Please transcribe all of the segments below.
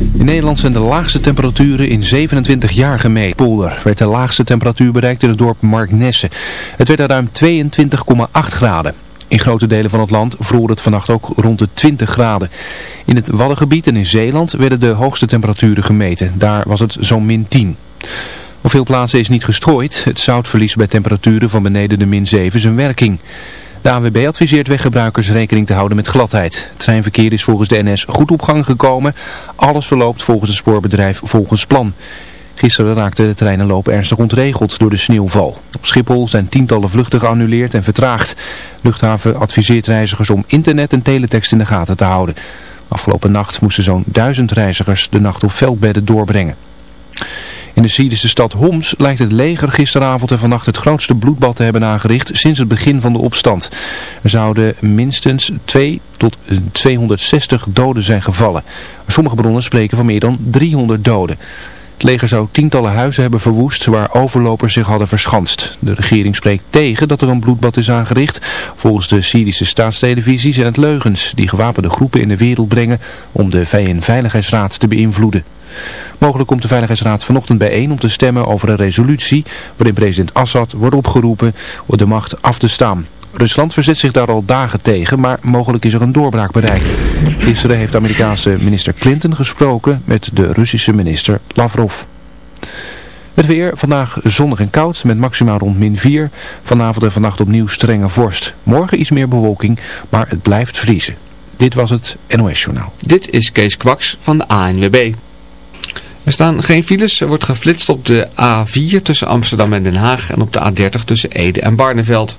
In Nederland zijn de laagste temperaturen in 27 jaar gemeten. Polder werd de laagste temperatuur bereikt in het dorp Marknesse. Het werd daar ruim 22,8 graden. In grote delen van het land vroor het vannacht ook rond de 20 graden. In het Waddengebied en in Zeeland werden de hoogste temperaturen gemeten. Daar was het zo'n min 10. Op veel plaatsen is niet gestrooid. Het zoutverlies bij temperaturen van beneden de min 7 zijn werking. De ANWB adviseert weggebruikers rekening te houden met gladheid. Het treinverkeer is volgens de NS goed op gang gekomen. Alles verloopt volgens het spoorbedrijf volgens plan. Gisteren raakten de treinenloop ernstig ontregeld door de sneeuwval. Op Schiphol zijn tientallen vluchten geannuleerd en vertraagd. Luchthaven adviseert reizigers om internet en teletext in de gaten te houden. Afgelopen nacht moesten zo'n duizend reizigers de nacht op veldbedden doorbrengen. In de Syrische stad Homs lijkt het leger gisteravond en vannacht het grootste bloedbad te hebben aangericht sinds het begin van de opstand. Er zouden minstens 2 tot 260 doden zijn gevallen. Sommige bronnen spreken van meer dan 300 doden. Het leger zou tientallen huizen hebben verwoest waar overlopers zich hadden verschanst. De regering spreekt tegen dat er een bloedbad is aangericht. Volgens de Syrische staatstelevisie zijn het leugens die gewapende groepen in de wereld brengen om de VN-veiligheidsraad te beïnvloeden. Mogelijk komt de Veiligheidsraad vanochtend bijeen om te stemmen over een resolutie waarin president Assad wordt opgeroepen om de macht af te staan. Rusland verzet zich daar al dagen tegen, maar mogelijk is er een doorbraak bereikt. Gisteren heeft Amerikaanse minister Clinton gesproken met de Russische minister Lavrov. Het weer, vandaag zonnig en koud met maximaal rond min 4. Vanavond en vannacht opnieuw strenge vorst. Morgen iets meer bewolking, maar het blijft vriezen. Dit was het NOS Journaal. Dit is Kees Kwaks van de ANWB. Er staan geen files. Er wordt geflitst op de A4 tussen Amsterdam en Den Haag en op de A30 tussen Ede en Barneveld.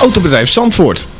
Autobedrijf Zandvoort.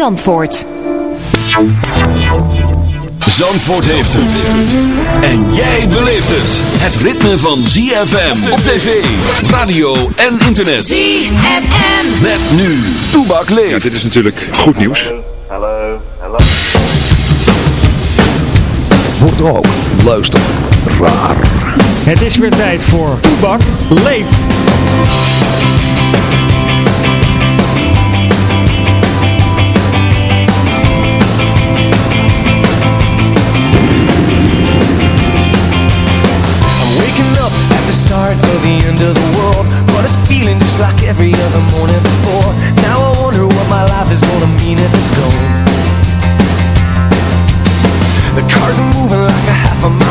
Zandvoort. Zandvoort heeft het. En jij beleeft het. Het ritme van ZFM op tv, radio en internet. ZFM. Met nu. Toebak leeft. Ja, dit is natuurlijk goed nieuws. Hallo, hallo. Wordt ook luister raar. Het is weer tijd voor Toebak leeft. The end of the world But it's feeling just like every other morning before. Now I wonder what my life is gonna mean if it's gone. The cars are moving like a half a mile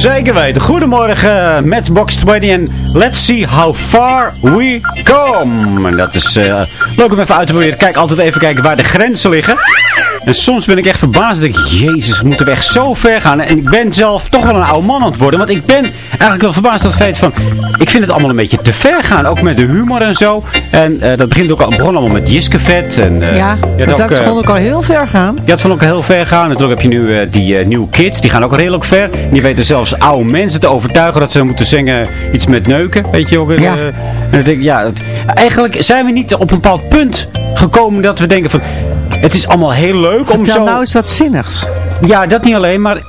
Zeker weten. Goedemorgen eh, met Box 20 en let's see how far we come. En dat is eh, leuk om even uit te proberen. Kijk, altijd even kijken waar de grenzen liggen. En soms ben ik echt verbaasd. Dat ik, jezus, moeten we echt zo ver gaan. En ik ben zelf toch wel een oude man aan het worden. Want ik ben eigenlijk wel verbaasd door het feit van... Ik vind het allemaal een beetje te ver gaan. Ook met de humor en zo. En eh, dat begint ook al, begon allemaal met Jiskevet. En, eh, Ja, dat ook, eh, vond ik al heel ver gaan. ja, het vond ook heel ver gaan. Natuurlijk heb je nu die nieuwe kids. Die gaan ook redelijk ver. Die weten zelfs oude mensen te overtuigen dat ze moeten zingen iets met neuken. Weet je ook. Ja. en dan denk ik, ja, eigenlijk zijn we niet op een bepaald punt gekomen dat we denken van... Het is allemaal heel leuk om zo... nou eens wat zinnigs. Ja, dat niet alleen, maar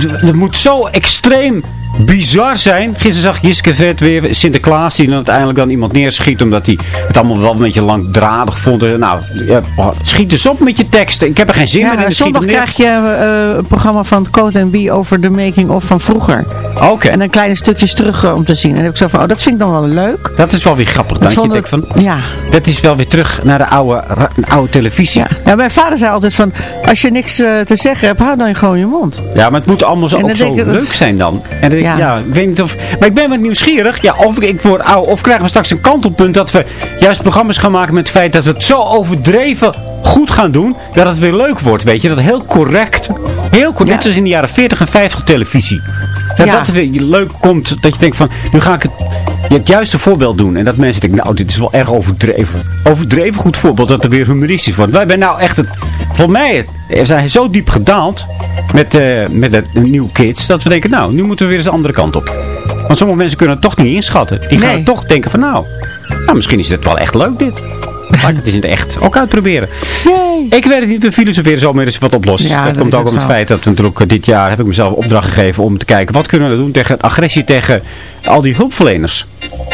het moet zo extreem bizar zijn. Gisteren zag Jiske Vet weer Sinterklaas die dan uiteindelijk dan iemand neerschiet omdat hij het allemaal wel een beetje langdradig vond. Nou, ja, schiet dus op met je teksten. Ik heb er geen zin meer in. Schiet zondag krijg je eh, een programma van Code B over de making of van vroeger. Oké. En dan kleine stukjes terug eh, om te zien. En dan heb ik zo van, oh, dat vind ik dan wel leuk. Dat is wel weer grappig. Dat je vond ik- van, ja. dat is wel weer terug naar de oude, oude televisie. Ja. Ja. ja, mijn vader zei altijd van, als je niks eh, te zeggen hebt, hou dan gewoon je mond. maar het moet allemaal zo, ook zo ik- leuk zijn dan. En dan denk ik, Ja. ja. ik weet niet of... Maar ik ben wat nieuwsgierig. Ja, of ik, ik word oud. Of krijgen we straks een kantelpunt dat we juist programma's gaan maken met het feit dat we het zo overdreven goed gaan doen. Dat het weer leuk wordt, weet je. Dat heel correct, heel correct, Ja. net zoals in de jaren 40 en 50 televisie. Dat Ja. dat weer leuk komt, dat je denkt van, nu ga ik het, het juiste voorbeeld doen. En dat mensen denken, nou, dit is wel erg overdreven. Overdreven goed voorbeeld dat er weer humoristisch wordt. Wij zijn nou echt het, volgens mij, we zijn zo diep gedaald met, eh met de nieuwe kids, dat we denken, nou, nu moeten we weer eens de andere kant op. Want sommige mensen kunnen het toch niet inschatten. Die gaan Nee. toch denken van, nou, nou, misschien is dit wel echt leuk dit. Laat ik het eens in het echt ook uitproberen. Yay. Ik weet het niet, we filosoferen zo meer eens wat oplossen. Ja, dat, dat komt is ook om het zo. feit dat we natuurlijk eh, dit jaar heb ik mezelf opdracht gegeven om te kijken wat kunnen we doen tegen agressie tegen al die hulpverleners.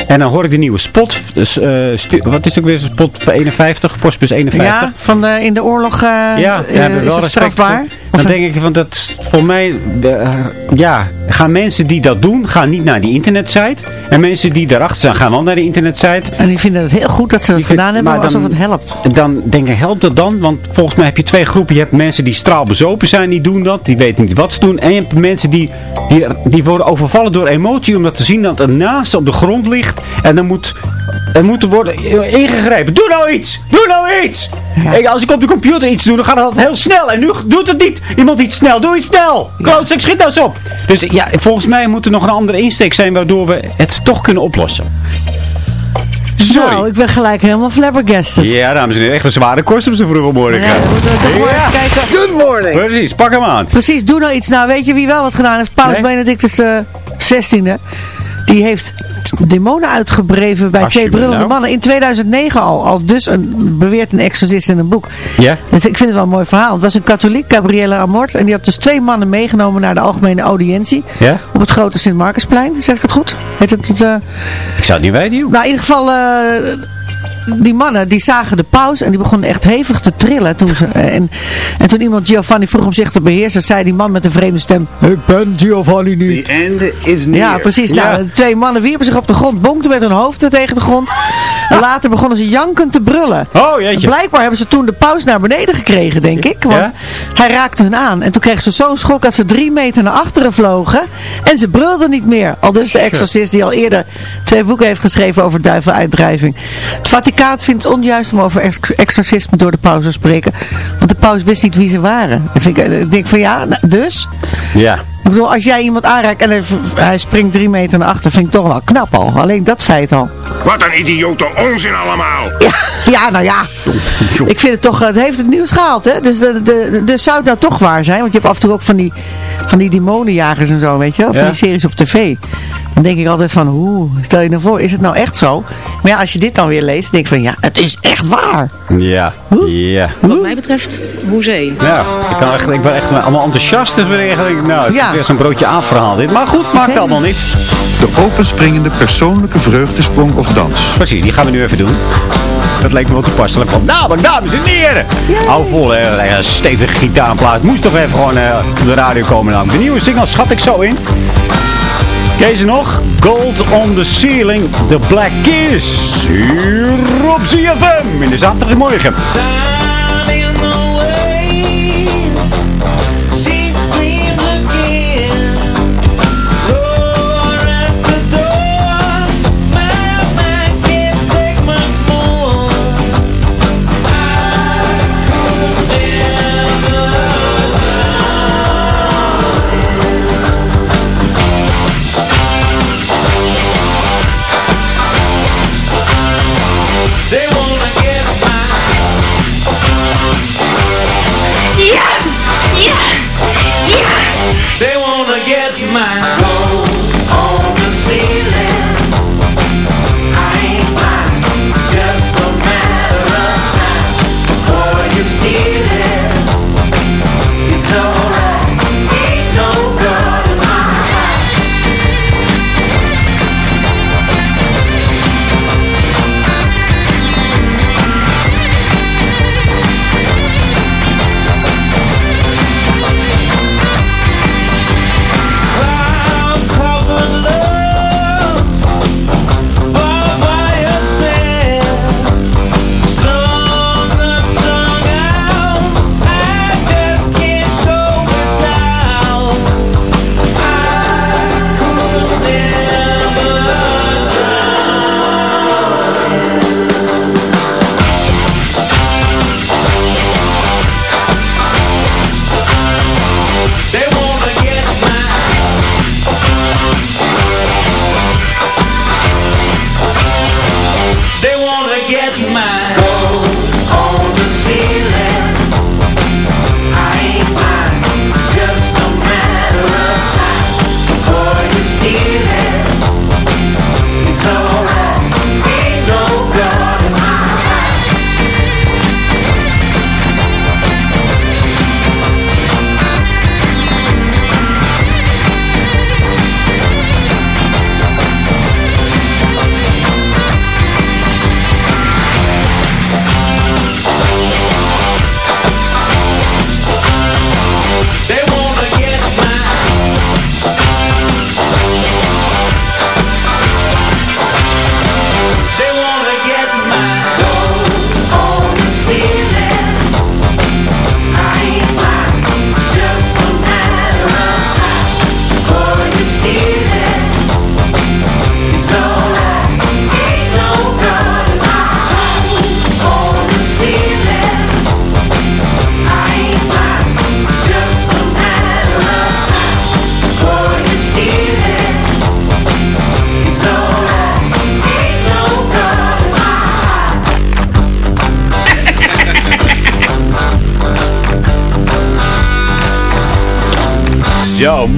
En dan hoor ik de nieuwe spot. Dus, eh, stu- wat is het ook weer? Spot 51, postbus 51. Ja, van de, in de oorlog eh, Ja, eh, we is het strafbaar. voor. Dan denk ik van dat voor mij, eh, ja, gaan mensen die dat doen, gaan niet naar die internetsite. En mensen die daarachter staan, gaan wel naar de internetsite. En die vinden het heel goed dat ze Die vind- gedaan hebben, maar alsof dan- het helpt. Dan denk ik, helpt dat dan? Want volgens mij heb je twee groepen. Je hebt mensen die straalbezopen zijn, die doen dat. Die weten niet wat ze doen. En je hebt mensen die, die, die worden overvallen door emotie. Omdat ze zien dat er naast op de grond ligt. En dan moet, er moet er worden ingegrepen. Doe nou iets! Doe nou iets! Ja. Ik, als ik op de computer iets doe, dan gaat het heel snel. En nu doet het niet. Iemand iets snel. Doe iets snel. Klootzak, schiet nou eens op. Dus ja, volgens mij moet er nog een andere insteek zijn waardoor we het toch kunnen oplossen. Sorry. Nou, ik ben gelijk helemaal flabbergasted. Ja, dames en heren, echt een zware kost op zo'n vroege morgen. Ja, dan moeten we toch maar Ja. eens kijken. Good morning. Precies, pak hem aan. Precies, doe nou iets. Nou, weet je wie wel wat gedaan heeft? Paus Nee? Benedictus XVI. Die heeft demonen uitgebreven bij twee brullende nou. mannen. In 2009 al. Al dus een, beweert een exorcist in een boek. Ja? Dus ik vind het wel een mooi verhaal. Het was een katholiek, Gabriele Amort. En die had dus twee mannen meegenomen naar de algemene audiëntie. Ja? Op het grote Sint-Marcusplein. Zeg ik het goed? Heet het, het eh, Ik zou het niet weten, joh. nou, in ieder geval, eh, die mannen die zagen de paus en die begonnen echt hevig te trillen. Toen ze, eh, en, en toen iemand Giovanni vroeg om zich te beheersen, zei die man met een vreemde stem, ik ben Giovanni niet. The end is near. Ja, precies. Nou, Ja. twee mannen wierpen zich op de grond, bonkten met hun hoofden tegen de grond. En later begonnen ze jankend te brullen. Oh, jeetje. Blijkbaar hebben ze toen de paus naar beneden gekregen, denk ik. Want Ja? hij raakte hun aan. En toen kregen ze zo'n schok dat ze drie meter naar achteren vlogen. En ze brulden niet meer. Al dus de exorcist die al eerder twee boeken heeft geschreven over duiveluitdrijving. Het Vaticaan vindt het onjuist om over ex- exorcisme door de paus te spreken. Want de paus wist niet wie ze waren. Dan vind ik, ik denk van ja, nou, dus. Ja. Ik bedoel, als jij iemand aanraakt en hij, hij springt drie meter naar achter, vind ik toch wel knap al. Alleen dat feit al. Wat een idiote onzin allemaal. Ja, ja nou ja. Ik vind het toch, het heeft het nieuws gehaald, hè. Dus de, de, de, zou het nou toch waar zijn? Want je hebt af en toe ook van die, van die demonenjagers en zo, weet je wel. Van Ja. die series op tv. Dan denk ik altijd van, hoe, stel je nou voor, is het nou echt zo? Maar ja, als je dit dan weer leest, denk ik van, ja, het is echt waar. Ja, ja. Wat mij betreft, hoezee. Ja, ik, kan echt, ik ben echt allemaal enthousiast. Dus weer eigenlijk, nou, het Ja. is weer zo'n broodje aapverhaal dit. Maar goed, maakt allemaal niet. De openspringende persoonlijke vreugdesprong of dans. Precies, die gaan we nu even doen. Dat leek me wel toepasselijk. Want, nou, maar dames en heren. Hou vol, hè. Een stevige gitaarplaat. Moest toch even gewoon eh, op de radio komen. Nou. De nieuwe single schat ik zo in. Je nog? Gold on the Ceiling, The Black Keys. Hier op ZFM in de zaterdagmorgen.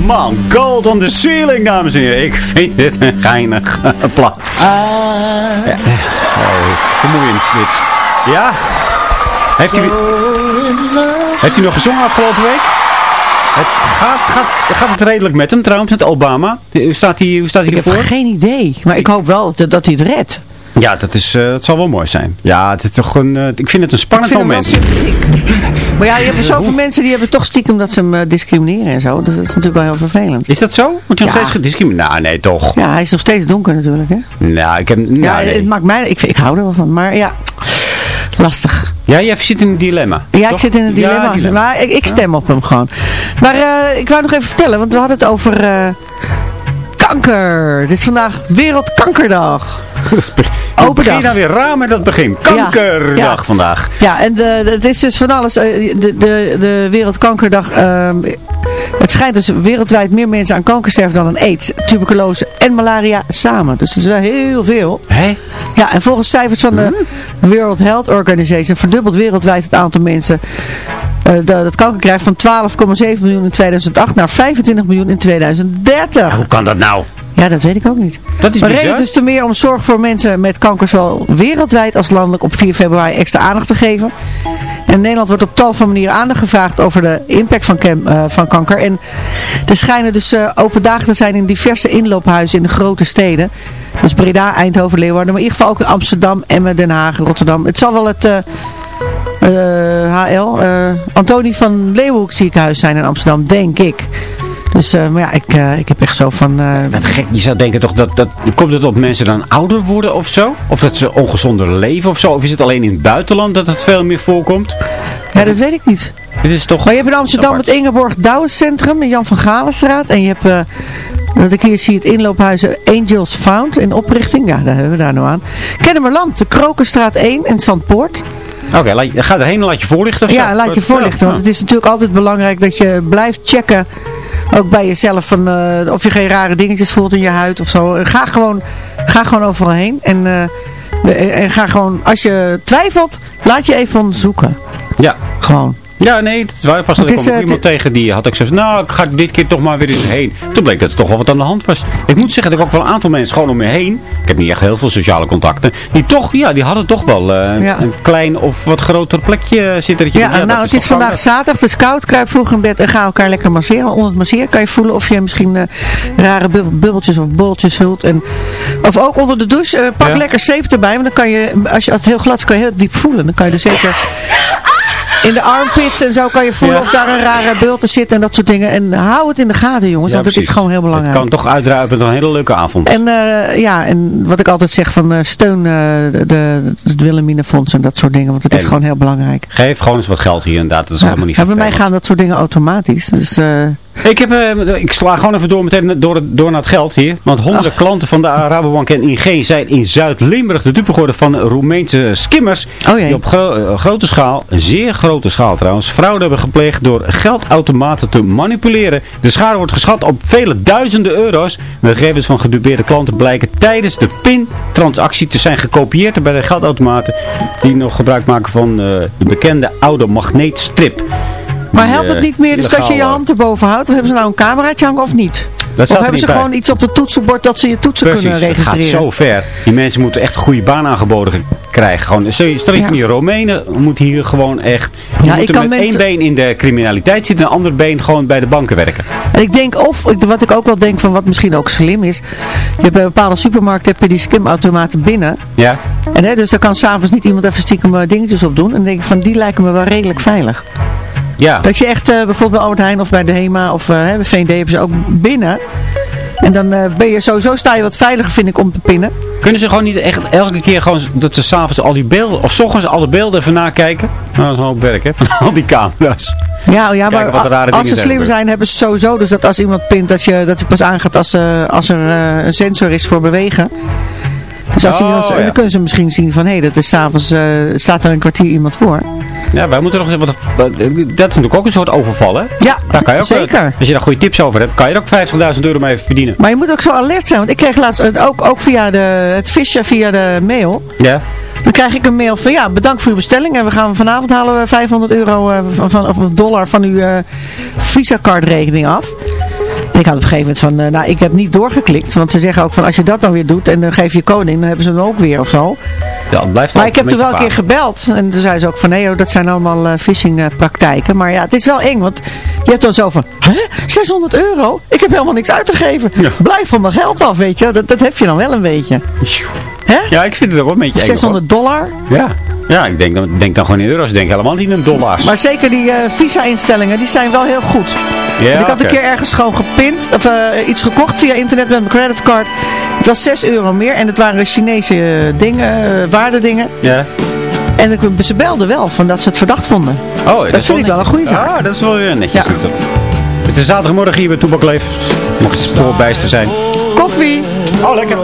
Man, gold on the ceiling, dames en heren. Ik vind dit een geinig uh, plan. Ja. Oh, vermoeiend dit. Ja? Heeft u, heeft u nog gezongen afgelopen week? Het gaat, gaat, gaat het redelijk met hem trouwens, met Obama? Hoe staat hij, hoe staat hij Ik heb ervoor? geen idee. Maar ik hoop wel dat, dat hij het redt. Ja, dat, is, eh, dat zal wel mooi zijn. Ja, het is toch een, eh, ik vind het een Ik spannend vind hem wel moment. sympathiek. Maar ja, je hebt zoveel mensen die hebben toch stiekem dat ze hem eh, discrimineren en zo. Dus dat is natuurlijk wel heel vervelend. Is dat zo? Wordt hij nog steeds gediscrimineerd? Nou, nee, toch. Ja, hij is nog steeds donker natuurlijk, hè? Nou, ik heb... Nou, ja, nee. het maakt mij... Ik, ik hou er wel van. Maar ja, lastig. Ja, jij zit in een dilemma. Ja, ik zit in een Ja, dilemma. Maar ik, ik stem op hem gewoon. Maar ik wou nog even vertellen, want we hadden het over kanker. Dit is vandaag Wereldkankerdag. Open begin dan weer raar met dat begin. Kankerdag Ja. vandaag. Ja, en de, de- het is dus van alles. eh, De, de, de Wereldkankerdag ehm, Het schijnt dus wereldwijd meer mensen aan kanker sterven dan aan aids, tuberculose en malaria samen. Dus dat is wel heel veel. Hé? Ja, en volgens cijfers van de World Health Organization verdubbelt wereldwijd het aantal mensen eh, dat dat kanker krijgt van 12,7 miljoen in 2008 naar 25 miljoen in 2030. Hoe kan dat nou? Ja, dat weet ik ook niet. Dat is maar bizar. reden dus te meer om zorg voor mensen met kanker zowel wereldwijd als landelijk op 4 februari extra aandacht te geven. En in Nederland wordt op tal van manieren aandacht gevraagd over de impact van, eh, van kanker. En er schijnen dus eh, open dagen te zijn in diverse inloophuizen in de grote steden. Dus Breda, Eindhoven, Leeuwarden, maar in ieder geval ook in Amsterdam, Emmen, Den Haag, Rotterdam. Het zal wel het eh, eh, HL, eh Antonie van Leeuwenhoek ziekenhuis zijn in Amsterdam, denk ik. Dus, eh, maar ja, ik, eh, ik heb echt zo van... eh, Wat gek, je zou denken toch dat, dat... Komt het op mensen dan ouder worden of zo? Of dat ze ongezonder leven of zo? Of is het alleen in het buitenland dat het veel meer voorkomt? Ja, dat weet ik niet. Is toch... Maar je hebt in Amsterdam het Ingeborg Douwenscentrum in Jan van Galenstraat. En je hebt, wat ik hier zie, het inloophuizen Angels Found in oprichting. Ja, daar hebben we daar nou aan. Kennemerland, de Krokenstraat 1 in Zandpoort. Oké, ga erheen en laat je voorlichten? Ja, laat je voorlichten. Want het is natuurlijk altijd belangrijk dat je blijft checken. Ook bij jezelf van, eh, of je geen rare dingetjes voelt in je huid of zo. Ga gewoon, ga gewoon overal heen. En, eh, en ga gewoon, als je twijfelt, laat je even onderzoeken. Ja. Gewoon. Ja, nee, het is waar. Pas Het ik kwam eh, iemand tegen die had ik zo nou, ik ga dit keer toch maar weer eens heen. Toen bleek dat er toch wel wat aan de hand was. Ik moet zeggen dat ik ook wel een aantal mensen gewoon om me heen, ik heb niet echt heel veel sociale contacten, die toch, ja, die hadden toch wel eh, Ja. een klein of wat groter plekje zitten. Dat je Ja, denkt, nou, dat het is vandaag zaterdag, het is koud. Kruip vroeg in bed en ga elkaar lekker masseren. Onder het masseren kan je voelen of je misschien eh, rare bub- bubbeltjes of bolletjes voelt. En, of ook onder de douche, pak Ja. lekker zeep erbij. Want dan kan je, als je als het heel glad is, kan je heel diep voelen. Dan kan je dus zeker in de armpits en zo kan je voelen Ja. of daar een rare bulten zit en dat soort dingen. En hou het in de gaten, jongens, Ja, want het is gewoon heel belangrijk. Het kan toch uitruipen tot een hele leuke avond. En eh, ja, en wat ik altijd zeg van eh, steun eh, de, het Wilhelminafonds en dat soort dingen, want het is En- gewoon heel belangrijk. Geef gewoon eens wat geld hier inderdaad. Dat is Ja, helemaal niet ja, bij mij gaan dat soort dingen automatisch. Dus, Ik, heb, eh, ik sla gewoon even door, meteen door, door naar het geld hier. Want honderden klanten van de Rabobank en ING zijn in Zuid-Limburg de dupe geworden van Roemeense skimmers. Oh. Die op gro- eh, grote schaal, zeer grote schaal trouwens, fraude hebben gepleegd door geldautomaten te manipuleren. De schade wordt geschat op vele duizenden euro's. De gegevens van gedupeerde klanten blijken tijdens de PIN-transactie te zijn gekopieerd bij de geldautomaten. Die nog gebruik maken van eh, de bekende oude magneetstrip. Maar helpt het eh, niet meer dus dat je je hand erboven houdt? Of hebben ze nou een cameraatje hangen of niet? Dat of hebben ze bij. gewoon iets op het toetsenbord dat ze je toetsen Precies, kunnen het registreren? gaat zo ver. Die mensen moeten echt een goede baan aangeboden ge- krijgen. Gewoon, je Ja. van die Romeinen moeten hier gewoon echt... Die Ja, ik moeten kan met mensen- één been in de criminaliteit zitten en een ander been gewoon bij de banken werken. En ik denk, of wat ik ook wel denk van wat misschien ook slim is. Je hebt bij bepaalde supermarkten heb je die skimautomaten binnen. Ja? En hè, dus daar kan s'avonds niet iemand even stiekem eh, dingetjes op doen. En dan denk ik van, die lijken me wel redelijk veilig. Ja. Dat je echt eh, bijvoorbeeld bij Albert Heijn of bij de HEMA of hè, bij V&D hebben ze ook binnen. En dan eh, ben je sowieso sta je wat veiliger vind ik om te pinnen. Kunnen ze gewoon niet echt elke keer gewoon dat ze s'avonds al die beelden, of s ochtends alle beelden even nakijken? Nou, dat is een hoop werk hè, van al die camera's. Ja, ja Kijken maar als ze slim zijn hebben ze sowieso dus dat als iemand pint dat je, dat je pas aangaat als, als er een sensor is voor bewegen. Dus als Oh, iemand, ja. dan kunnen ze misschien zien van hé, hey, dat is s'avonds, eh staat er een kwartier iemand voor. Ja, wij moeten nog wat- dat is natuurlijk ook een soort overval hè? Ja, Daar kan je ook, zeker. Als je daar goede tips over hebt, kan je er ook 50.000 euro mee verdienen. Maar je moet ook zo alert zijn, want ik kreeg laatst eh, ook, ook via de, het visje via de mail. Ja? Dan krijg ik een mail van ja, bedankt voor uw bestelling. En we gaan vanavond halen we 500 euro eh, van, of dollar van uw eh Visa card rekening af. En ik had op een gegeven moment van, eh, nou ik heb niet doorgeklikt. Want ze zeggen ook van als je dat dan weer doet en dan geef je in, dan hebben ze hem ook weer of zo. Ja, het blijft Maar ik heb er wel een keer gebeld. En toen zei ze ook van nee dat zijn allemaal eh, phishing eh, praktijken. Maar ja, het is wel eng. Want je hebt dan zo van, hè? 600 euro? Ik heb helemaal niks uit te geven. Blijf van mijn geld af, weet je. Dat, dat heb je dan wel een beetje. Hè? Ja, ik vind het ook wel een beetje eng, 600 dollar. Ja, ja ik denk, dan- denk dan gewoon in euro's. Ik denk helemaal niet in dollars. Maar zeker die eh, visa-instellingen, die zijn wel heel goed. Ja, ik had een keer ergens gewoon gepint, of eh, iets gekocht via internet met mijn creditcard. Het was 6 euro meer en het waren Chinese eh, dingen, eh, waardedingen. Ja. En ik, ze belden wel van dat ze het verdacht vonden. Oh, dat vind ik wel een goede zaak. Ah, dat is wel weer netjes. Ja. Het is zaterdagmorgen hier bij Toebak Leef. Mocht je spoorbijster zijn. Koffie. Oh, lekker.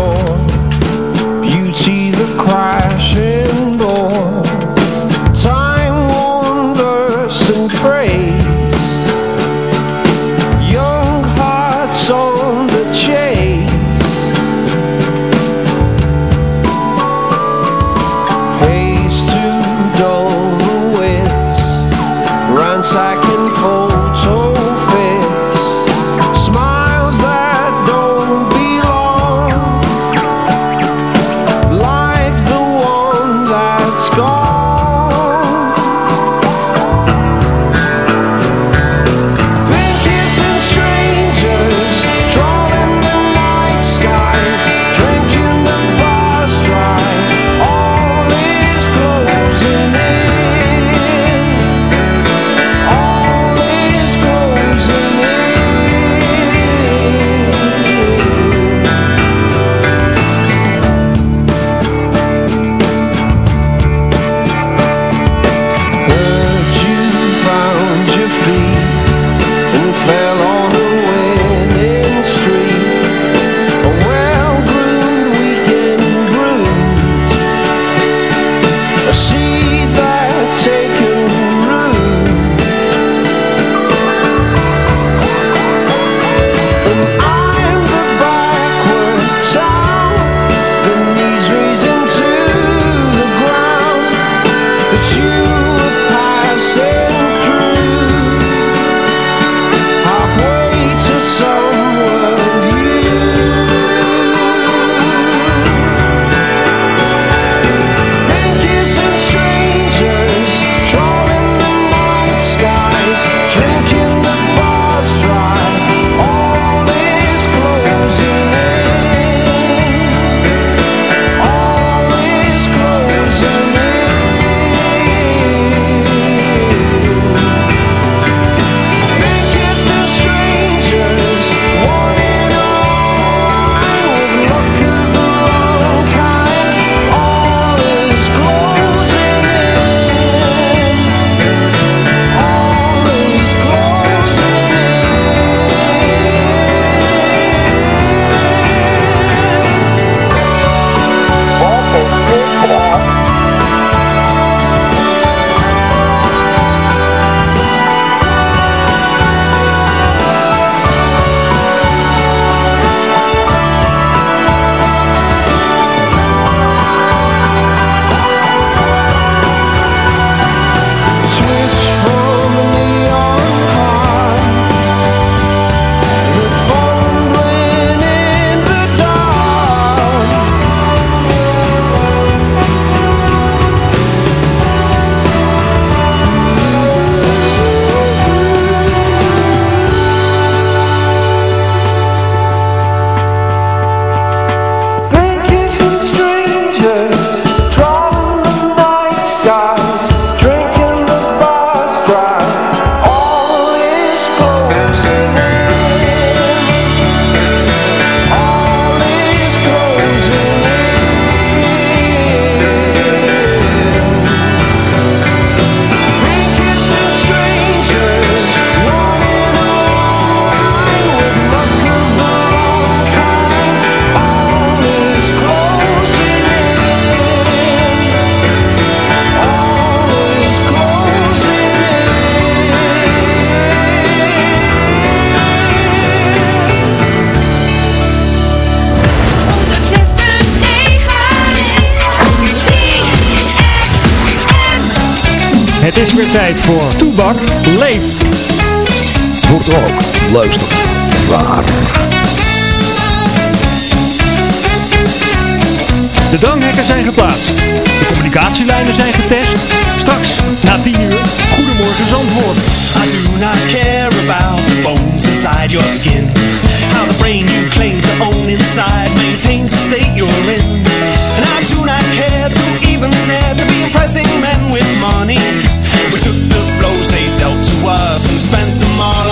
Het is weer tijd voor Toebak leeft. Wordt ook luister raar. De dranghekken zijn geplaatst. De communicatielijnen zijn getest. Straks, na 10 uur, Goedemorgen Zandvoort. I do not care about the bones inside your skin. How the brain you claim to own inside maintains the state you're in. And I do not care to even dare to be impressing men with money. We took the blows they dealt to us and spent them all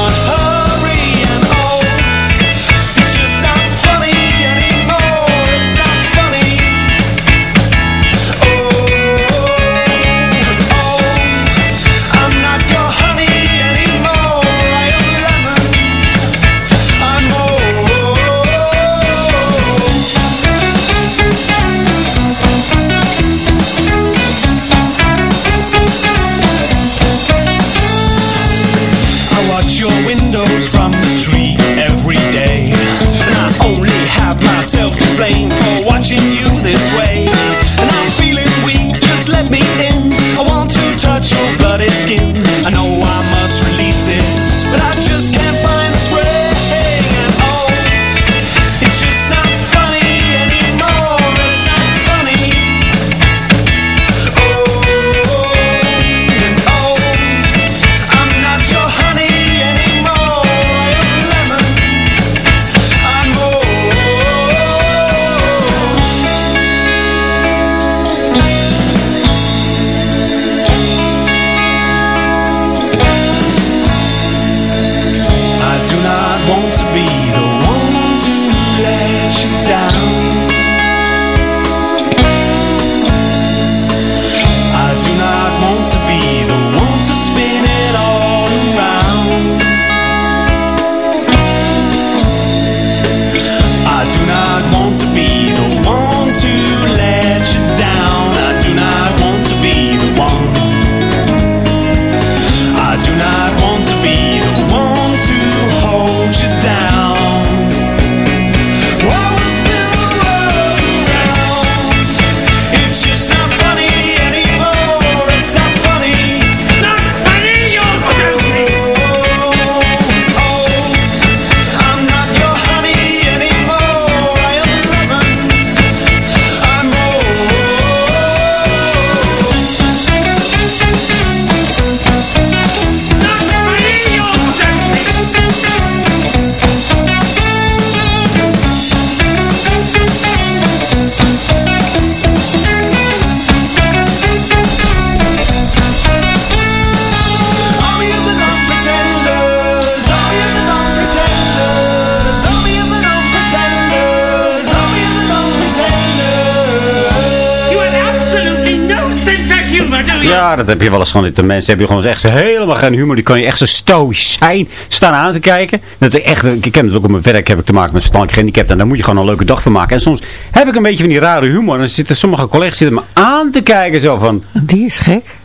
dat heb je wel eens gewoon. De mensen hebben gewoon echt helemaal geen humor. Die kan je echt zo stoïcijn staan aan te kijken. Dat is echt, ik ken het ook op mijn werk heb ik te maken met verstandelijk gehandicapten. En daar moet je gewoon een leuke dag van maken. En soms heb ik een beetje van die rare humor. En dan zitten sommige collega's zitten me aan te kijken zo van... Die is gek.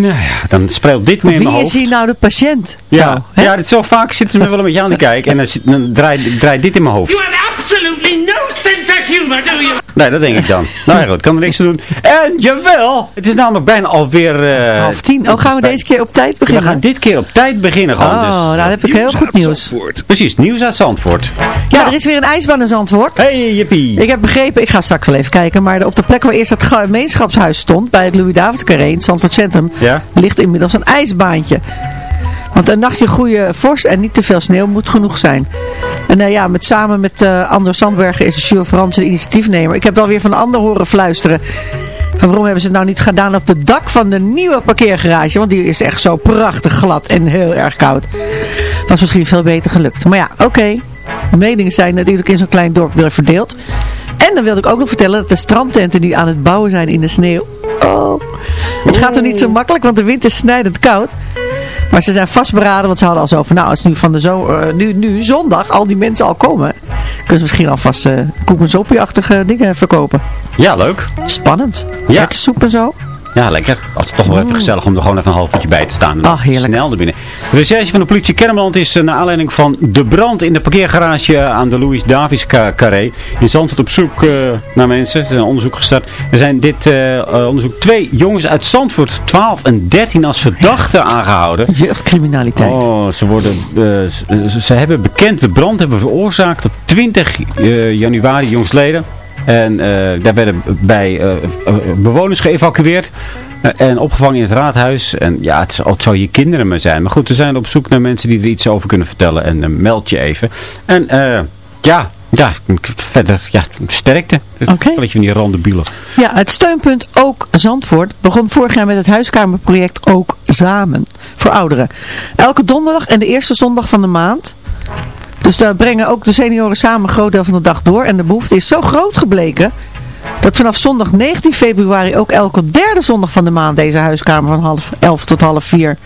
Nou ja, dan speelt dit mee in Wie mijn is hoofd. hier nou de patiënt? Ja, Zo, hè? ja dit zo vaak zitten ze me wel een beetje aan te kijken. En dan, dan draait, draait dit in mijn hoofd. You have absolutely no sense of humor, do you? Nee, dat denk ik dan. nou ja, goed, kan er niks aan doen. En jawel, het is namelijk bijna alweer... eh Half tien. Oh, gaan we deze keer op tijd beginnen? We gaan dit keer op tijd beginnen gewoon. Oh, dus, nou, dan heb ik heel goed nieuws. Precies, nieuws uit Zandvoort. Ja, er is weer een ijsbaan in Zandvoort. Hey, jippie. Ik heb begrepen, ik ga straks wel even kijken, maar op de plek waar eerst het gemeenschapshuis stond, bij het Louis David Carré in het Zandvoort Centrum, Ja? Ligt inmiddels een ijsbaantje. Want een nachtje goede vorst en niet te veel sneeuw moet genoeg zijn. En nou ja, met, samen met eh Anders Sandbergen is Jules Frans de initiatiefnemer. Ik heb wel weer van Ander horen fluisteren. Waarom hebben ze het nou niet gedaan op de dak van de nieuwe parkeergarage? Want die is echt zo prachtig glad en heel erg koud. Was misschien veel beter gelukt. Maar ja, oké. Meningen zijn natuurlijk in zo'n klein dorp weer verdeeld. En dan wilde ik ook nog vertellen dat de strandtenten die aan het bouwen zijn in de sneeuw. Oh. Het gaat er niet zo makkelijk, want de wind is snijdend koud. Maar ze zijn vastberaden, want ze hadden al zo van, nou, als nu van de zo, eh, nu, nu zondag al die mensen al komen, kunnen ze misschien alvast uh, koek- en achtige dingen verkopen. Ja, leuk. Spannend. Ja. soep en zo. Ja, lekker. Altijd toch wel even gezellig om er gewoon even een half uurtje bij te staan. Ach, heerlijk. Snel er binnen. De recherche van de politie Kennemerland is uh, naar aanleiding van de brand in de parkeergarage aan de Louis Davis carré in Zandvoort op zoek uh, naar mensen. Er is een onderzoek gestart. Er zijn dit uh, onderzoek twee jongens uit Zandvoort, 12 en 13 als verdachten aangehouden. Jeugdcriminaliteit. Oh, ze worden, ze, ze, hebben bekend de brand hebben veroorzaakt op 20 januari jongsleden. En daar werden bij bewoners geëvacueerd. En opgevangen in het raadhuis. En ja, het, het zou je kinderen maar zijn. Maar goed, we zijn op zoek naar mensen die er iets over kunnen vertellen. En uh, meld je even. En uh, ja, ja, verder, ja, sterkte. Oké. Okay. Een beetje van die randebielen. Ja, het steunpunt Ook Zandvoort begon vorig jaar met het huiskamerproject Ook Samen. Voor ouderen. Elke donderdag en de eerste zondag van de maand. Dus daar brengen ook de senioren samen een groot deel van de dag door. En de behoefte is zo groot gebleken dat vanaf zondag 19 februari ook elke derde zondag van de maand deze huiskamer van half elf tot half vier,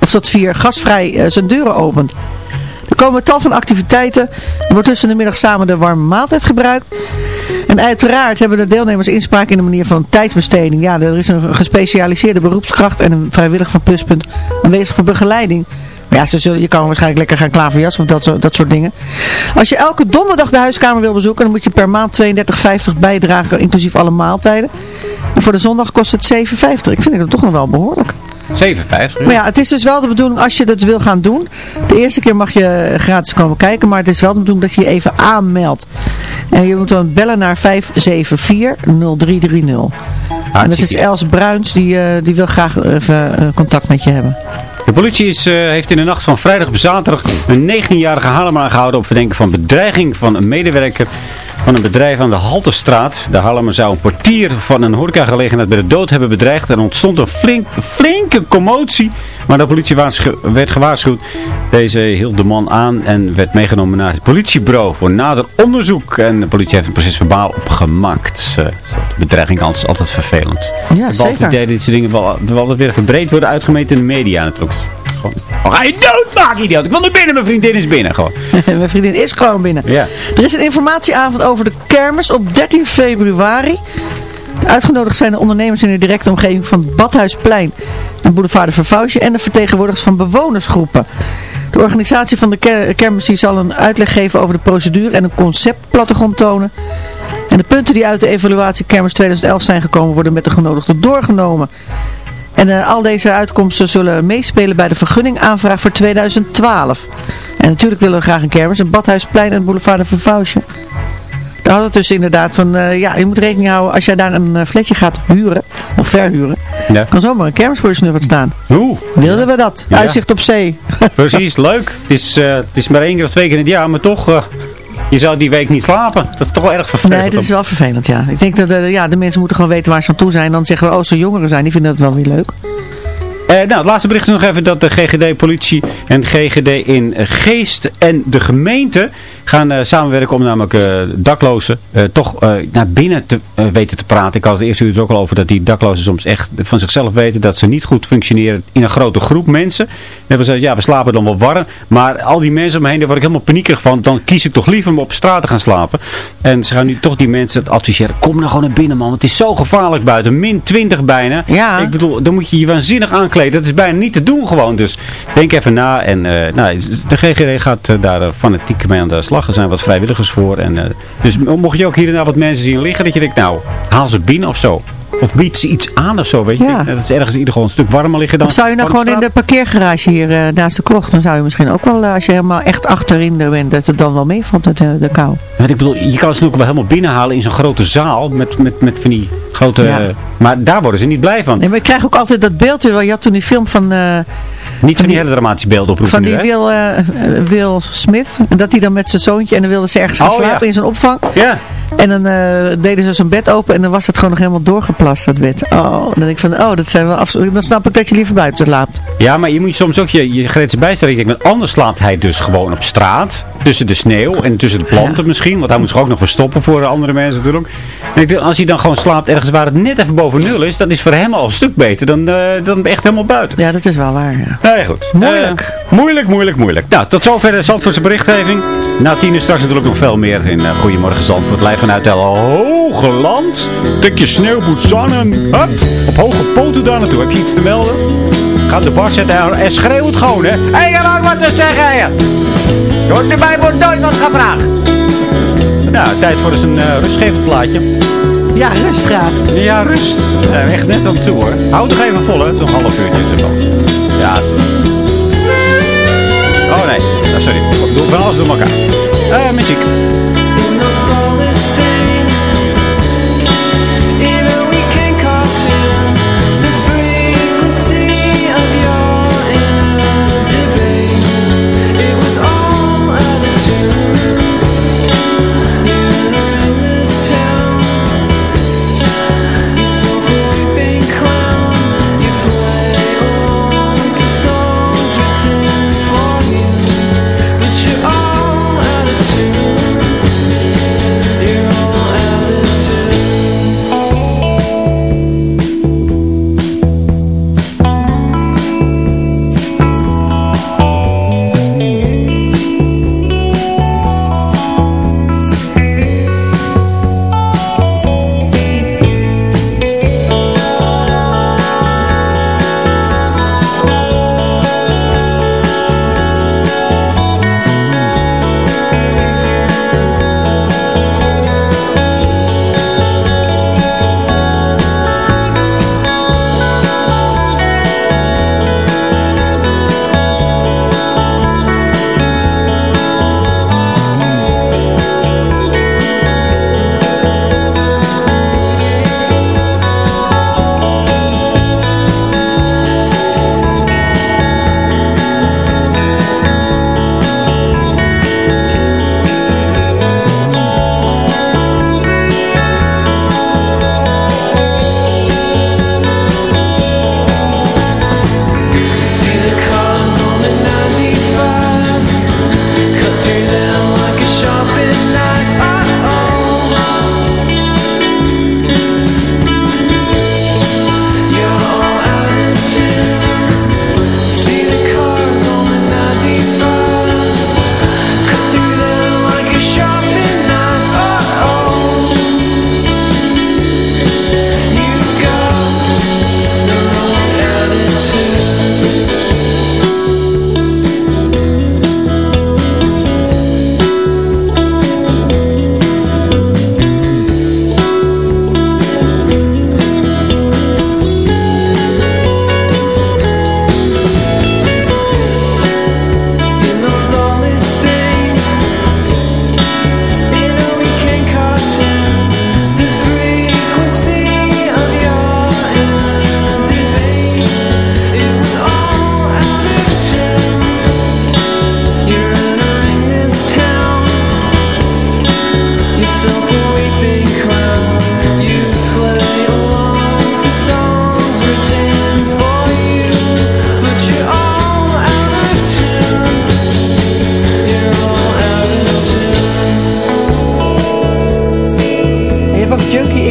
of tot vier, gasvrij uh, zijn deuren opent. Er komen tal van activiteiten. Er wordt tussen de middag samen de warme maaltijd gebruikt. En uiteraard hebben de deelnemers inspraak in de manier van tijdsbesteding. Ja, er is een gespecialiseerde beroepskracht en een vrijwillig van pluspunt aanwezig voor begeleiding. Maar ja, ze zullen, je kan waarschijnlijk lekker gaan klaverjassen of dat, soort, dat soort dingen. Als je elke donderdag de huiskamer wil bezoeken, dan moet je per maand 32,50 bijdragen, inclusief alle maaltijden. En voor de zondag kost het 7,50. Ik vind het toch nog wel behoorlijk. 7,50? Maar ja, het is dus wel de bedoeling als je dat wil gaan doen. De eerste keer mag je gratis komen kijken, maar het is wel de bedoeling dat je je even aanmeldt. En je moet dan bellen naar 574-0330. En dat is Els Bruins, die, uh, die wil graag even uh, contact met je hebben. De politie is, uh, heeft in de nacht van vrijdag op zaterdag een 19-jarige Haarlemmer aangehouden op verdenking van bedreiging van een medewerker van een bedrijf aan de Halterstraat. De Haarlemmer zou een portier van een horecagelegenheid bij de dood hebben bedreigd. Er ontstond een flink, flinke commotie, maar de politie werd gewaarschuwd. Deze hield de man aan en werd meegenomen naar het politiebureau voor nader onderzoek. En de politie heeft een proces verbaal opgemaakt. Uh, de bedreiging is altijd vervelend. Ja, zeker. Idee dat deze dingen wel, wel weer verbreed worden uitgemeten in de media natuurlijk. Gewoon, oh, ga je doodmaken, idioot. Ik wil naar binnen, mijn vriendin is binnen gewoon. mijn vriendin is gewoon binnen. Ja. Er is een informatieavond over de kermis op 13 februari. Uitgenodigd zijn de ondernemers in de directe omgeving van het Badhuisplein en Boulevard de Vervouwsje en de vertegenwoordigers van bewonersgroepen. De organisatie van de ker kermis die zal een uitleg geven over de procedure en een conceptplattegrond tonen. En de punten die uit de evaluatie kermis 2011 zijn gekomen worden met de genodigden doorgenomen. En uh, al deze uitkomsten zullen meespelen bij de vergunningaanvraag voor 2012. En natuurlijk willen we graag een kermis, een badhuisplein en boulevard de Vervouwsje. Daar had het dus inderdaad van, uh, ja, je moet rekening houden als jij daar een uh, flatje gaat huren, of verhuren, ja. kan zomaar een kermis voor je snuffert staan. Oeh. Wilden we dat? Ja. Uitzicht op zee. Precies, leuk. Het is, het is maar één keer of twee keer in het jaar, maar toch... Je zou die week niet slapen. Dat is toch wel erg vervelend. Nee, dat is wel vervelend, ja. Ik denk dat uh, ja, de mensen moeten gewoon weten waar ze aan toe zijn. Dan zeggen we, oh, ze jongeren zijn. Die vinden dat wel weer leuk. Uh, nou, het laatste bericht is nog even dat de GGD-politie en GGD in Geest en de gemeente gaan uh, samenwerken om namelijk uh, daklozen toch naar binnen te weten te praten. Ik had het eerste uur ook al over dat die daklozen soms echt van zichzelf weten dat ze niet goed functioneren in een grote groep mensen. Dan hebben ze gezegd, ja, we slapen dan wel warm, maar al die mensen om me heen, daar word ik helemaal paniekerig van. Dan kies ik toch liever om op straat te gaan slapen. En ze gaan nu toch die mensen het adviseren, kom nou gewoon naar binnen man, want het is zo gevaarlijk buiten. Min 20 bijna. Ja. Ik bedoel, dan moet je je waanzinnig aankleden. Dat is bijna niet te doen gewoon. Dus denk even na. En nou, de GGD gaat daar fanatiek mee aan de slag. Er zijn wat vrijwilligers voor. En, dus mocht je ook hier en daar wat mensen zien liggen. Dat je denkt, nou, haal ze binnen of zo. Of biedt ze iets aan of zo, weet je. Ja. Dat is ergens in ieder geval een stuk warmer liggen dan... Of zou je nou gewoon in de parkeergarage hier uh, naast de krocht, dan zou je misschien ook wel, uh, als je helemaal echt achterin bent, dat het dan wel meevalt, de, de kou. Wat ik bedoel, je kan ze natuurlijk wel helemaal binnenhalen in zo'n grote zaal, met, met, met van die grote... Ja. Uh, maar daar worden ze niet blij van. Nee, maar ik krijg ook altijd dat beeld weer, je had toen die film van... niet van die hele dramatische beelden oproepen Van die Will, Will Smith, dat hij dan met zijn zoontje, en dan wilde ze ergens gaan Oh, slapen ja. in zijn opvang. Ja. En dan deden ze zijn bed open en dan was het gewoon nog helemaal doorgeplast, dat bed. Oh, dan denk ik van, oh, dat zijn wel af... dan snap ik dat je liever buiten slaapt. Ja, maar je moet soms ook je, je grenzen bijstellen. Ik denk, anders slaapt hij dus gewoon op straat. Tussen de sneeuw en tussen de planten misschien. Want hij moet zich ook nog verstoppen voor andere mensen natuurlijk. En ik denk, als hij dan gewoon slaapt ergens waar het net even boven nul is. Dat is voor hem al een stuk beter dan, uh, dan echt helemaal buiten. Ja, dat is wel waar, ja. Nee, goed. Moeilijk. Uh, moeilijk, moeilijk, moeilijk. Nou, tot zover de Zandvoortse berichtgeving. Na tien uur straks natuurlijk nog veel meer in Goedemorgen Zandvoort. Vanuit het hoge land. Tikje sneeuwboots aan en hup, op hoge poten daar naartoe. Heb je iets te melden? Ga op de bar zitten en, en schreeuw het gewoon, hè. Hé, hey, je ook wat te zeggen, hè. Door erbij wordt nooit wat gevraagd. Nou, tijd voor eens een uh, rustgevend plaatje. Ja, rust graag. Ja, rust. Zijn we echt net aan toe, hoor. Houd toch even vol, hè. Zo'n half uurtje is er wel. Ja, het... Oh, nee. Oh, sorry. Ik doe van alles door elkaar. Uh, muziek.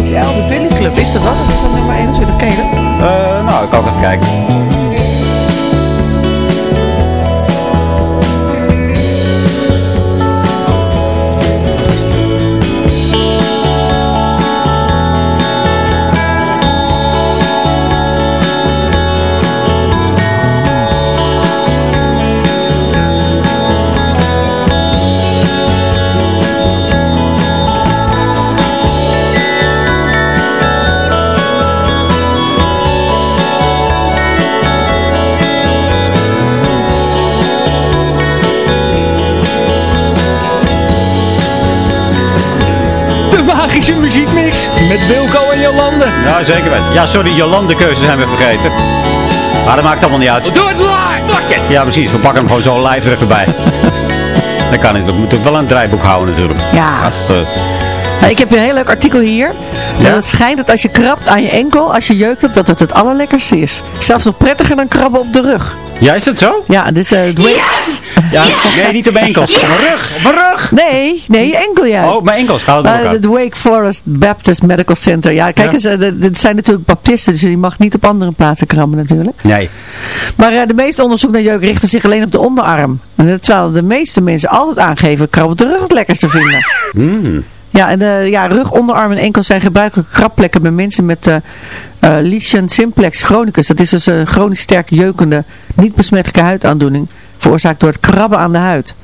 Met Ja, zeker weten. Ja, sorry, Jolande keuze zijn we vergeten. Maar dat maakt allemaal niet uit. Doe het live! Fuck it! Ja, precies. We pakken hem gewoon zo live er even bij. dat kan niet. We moeten wel een draaiboek houden natuurlijk. Ja. Nou, ik heb een heel leuk artikel hier. Ja? het schijnt dat als je krabt aan je enkel, als je jeukt hebt, dat het het allerlekkerste is. Zelfs nog prettiger dan krabben op de rug. Ja, is dat zo? Ja, dus... Uh, yes! Ja, nee, niet op mijn enkels. Op mijn rug, op mijn rug. Nee, nee, je enkel juist. Oh, mijn enkels. Gaat het Het Wake Forest Baptist Medical Center. Ja, kijk eens, dit zijn natuurlijk baptisten, dus die mag niet op andere plaatsen krabben natuurlijk. Nee. Maar uh, de meeste onderzoek naar jeuk richten zich alleen op de onderarm. En dat zouden de meeste mensen altijd aangeven krabben op de rug het lekkerste vinden. Mm. Ja, en de ja, rug, onderarm en enkel zijn gebruikelijke krapplekken bij mensen met uh, uh, lichen simplex chronicus. Dat is dus een chronisch sterk jeukende, niet besmettelijke huidaandoening, veroorzaakt door het krabben aan de huid.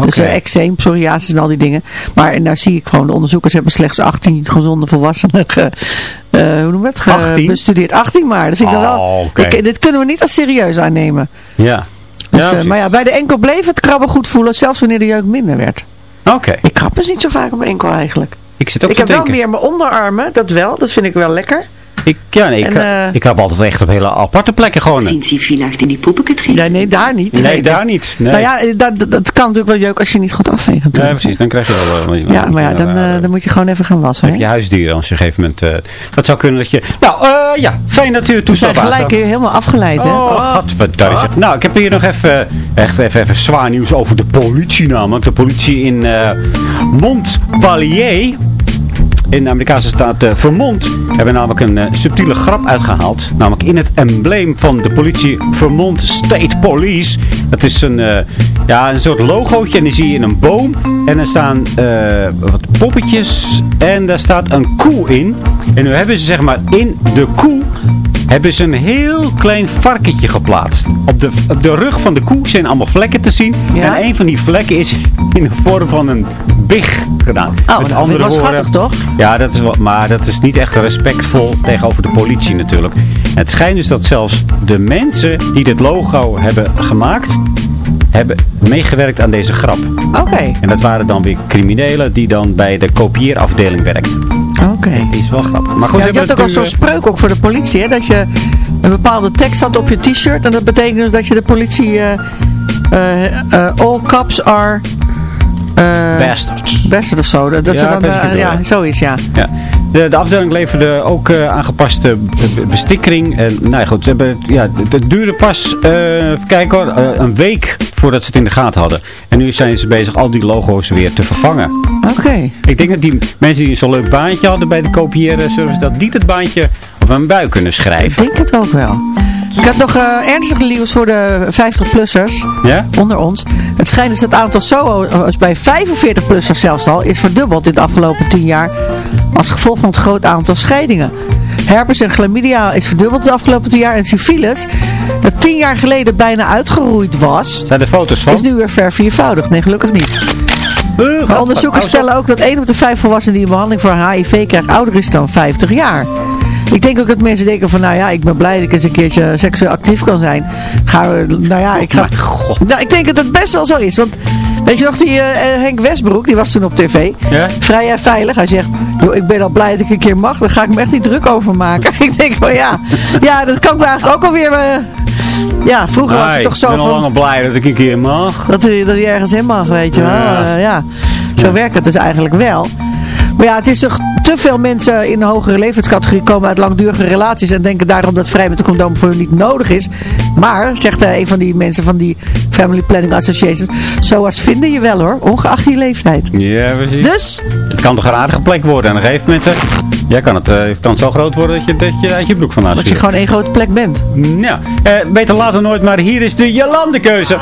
Dus uh, eczeem, psoriasis en al die dingen. Maar nou zie ik gewoon, de onderzoekers hebben slechts 18 gezonde volwassenen ge, uh, hoe noem het, ge, bestudeerd. 18 maar, dat vind ik oh, wel. Okay. Ik, dit kunnen we niet als serieus aannemen. Ja. Dus, ja, maar ja, bij de enkel bleef het krabben goed voelen, zelfs wanneer de jeuk minder werd. Oké. Ik krab dus niet zo vaak op mijn enkel eigenlijk. Ik, zit ook ik heb wel meer mijn onderarmen, dat wel. Dat vind ik wel lekker. Ik, ja, nee, en, ik, uh, ik heb altijd echt op hele aparte plekken gewoon. Zien ze vielleicht in die poepeket Nee, nee, daar niet. Nee, nee daar niet. Nee. Nou ja, dat, dat kan natuurlijk wel jeuk als je niet goed afveegt. Ja, precies. Dan krijg je wel... Uh, ja, maar ja, dan, uh, dan moet je gewoon even gaan wassen. heb je huisdieren als je op een gegeven moment... dat zou kunnen dat je... Nou, ja, fijn dat u het toestel zijn gelijk helemaal afgeleid, hè? Oh, oh. godverdomme. Nou, ik heb hier nog even, echt even, even zwaar nieuws over de politie namelijk. De politie in Montpellier in de Amerikaanse staat uh, Vermont hebben namelijk een uh, subtiele grap uitgehaald. Namelijk in het embleem van de politie Vermont State Police. Dat is een, uh, ja, een soort logootje en die zie je in een boom. En er staan wat poppetjes en daar staat een koe in. En nu hebben ze zeg maar in de koe hebben ze een heel klein varkentje geplaatst. Op de, op de rug van de koe zijn allemaal vlekken te zien. Ja? En een van die vlekken is in de vorm van een big gedaan. Oh, Met andere dat was schattig toch? Ja, dat is wel, maar dat is niet echt respectvol tegenover de politie natuurlijk. het schijnt dus dat zelfs de mensen die dit logo hebben gemaakt hebben meegewerkt aan deze grap. Oké. En dat waren dan weer criminelen die dan bij de kopieerafdeling werkten. Oké. Okay. is wel grappig. Maar goed, ja, je hebt ook al zo'n spreuk ook voor de politie, hè? Dat je een bepaalde tekst had op je t-shirt. En dat betekent dus dat je de politie... Uh, uh, all cops are... Bastards. Bastards of zo. Dat ja, ze dan, ja, zoiets, ja. ja. De, de, afdeling leverde ook uh, aangepaste bestikkering. En nou ja, goed, ze hebben, ja, het duurde pas, uh, even kijken hoor, uh, een week voordat ze het in de gaten hadden. En nu zijn ze bezig al die logo's weer te vervangen. Oké. Ik denk dat die mensen die zo'n leuk baantje hadden bij de kopieerservice, dat die het baantje op een bui kunnen schrijven. Ik denk het ook wel. Ik heb nog uh, ernstige nieuws voor de 50-plussers ja? onder ons. Het schijnt dus dat het aantal SOO's bij 45-plussers zelfs al is verdubbeld in de afgelopen 10 jaar. Als gevolg van het groot aantal scheidingen. Herpes en chlamydia is verdubbeld de afgelopen 10 jaar. En syfilis, dat 10 jaar geleden bijna uitgeroeid was. Zijn er foto's van? Is nu weer ver viervoudig. Nee, gelukkig niet. Maar onderzoekers stellen ook dat 1 op de 5 volwassenen die een behandeling voor HIV krijgt ouder is dan 50 jaar. Ik denk ook dat mensen denken van, nou ja, ik ben blij dat ik eens een keertje seksueel actief kan zijn. Gaan we, nou ja, ik ga... Nou, ik denk dat het best wel zo is, want... Weet je nog, die uh, Henk Westbroek, die was toen op tv. Ja? Vrij en veilig. Hij zegt, joh, ik ben al blij dat ik een keer mag. Daar ga ik me echt niet druk over maken. ik denk van ja, ja, dat kan ik me eigenlijk ook alweer... Uh, ja, vroeger was het toch zo van... Ik ben al lang blij dat ik een keer mag. Dat hij, dat hij ergens in mag, weet je wel. Ja. Uh, ja. Zo werkt het dus eigenlijk wel. Maar ja, het is toch te veel mensen in een hogere levenscategorie komen uit langdurige relaties en denken daarom dat vrij met de condoom voor hun niet nodig is. Maar, zegt uh, een van die mensen van die Family Planning Association, zoals vinden je wel hoor, ongeacht je leeftijd. Ja, precies. Dus? Het kan toch een aardige plek worden en op een gegeven moment... Uh, ja, kan het, uh, kan zo groot worden dat je, dat je uit je broek vandaan Dat je gewoon één grote plek bent. Ja, beter later nooit, maar hier is de Jolande keuze.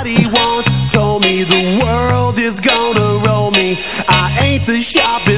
ain't the sharpest tool in the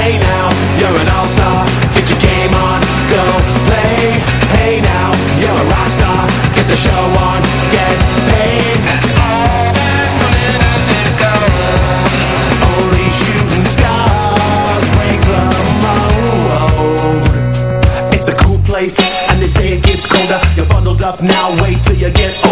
Hey now, you're an all-star. Get your game on, go play. Hey now, you're a rock star. Get the show on, get paid. All that is gold Only shooting stars break the mold. It's a cool place And they say it gets colder. You're bundled up now, wait till you get older